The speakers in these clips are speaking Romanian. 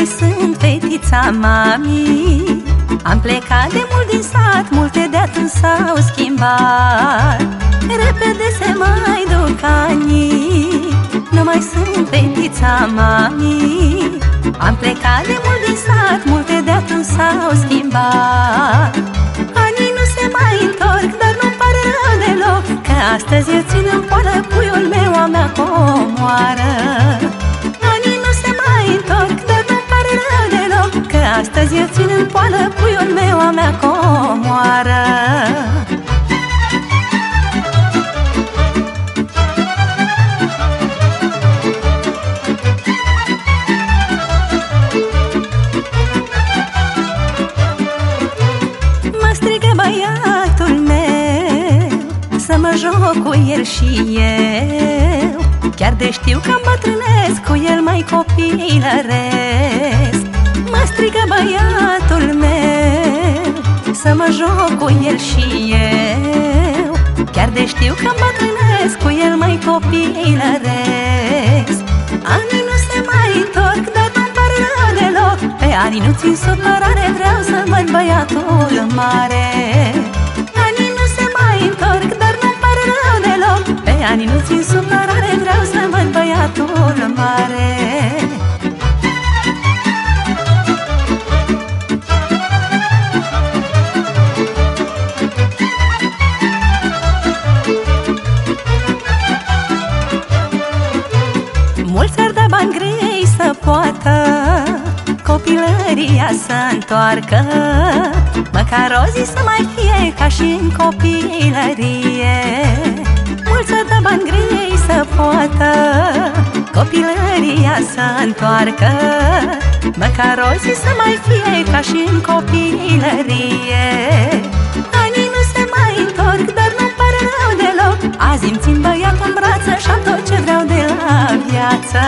mai sunt fetița mami Am plecat de mult din sat, multe de atunci s-au schimbat. Repede se mai duc anii Nu mai sunt fetița mami Am plecat de mult din sat, multe de atunci s-au schimbat. Anii nu se mai întorc, dar nu-mi pare rău deloc Că astăzi eu țin în poală puiul meu, a mea comoară poală puiul meu a mea comoară. Mă strigă băiatul meu Să mă joc cu el și eu. Chiar de știu că îmbătrânesc cu el mai copilăresc. Mă strigă băiatul meu Să mă joc cu el și eu. Chiar de știu că mă trânesc cu el mai copilăresc. Anii nu se mai întorc, dar nu-mi pare rău deloc. Pe anii nu țin supărare, vreau să văd băiatul mare. Anii nu se mai întorc, dar nu-mi pare rău deloc. Pe anii nu țin supărare, vreau să văd băiatul mare Mulți ar da bani grei să poată Copilăria să întoarcă. Măcar o zi să mai fie ca și în copilărie. Mulți ar da bani grei să poată Copilăria să întoarcă. Măcar o zi să mai fie ca și în copilărie. Anii nu se mai întorc, dar viață.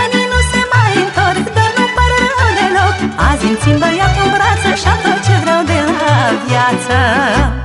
Ani nu se mai întorc, dar nu pare rău deloc. Azi îmi țin băiatul în brață și-am tot ce vreau de la viață.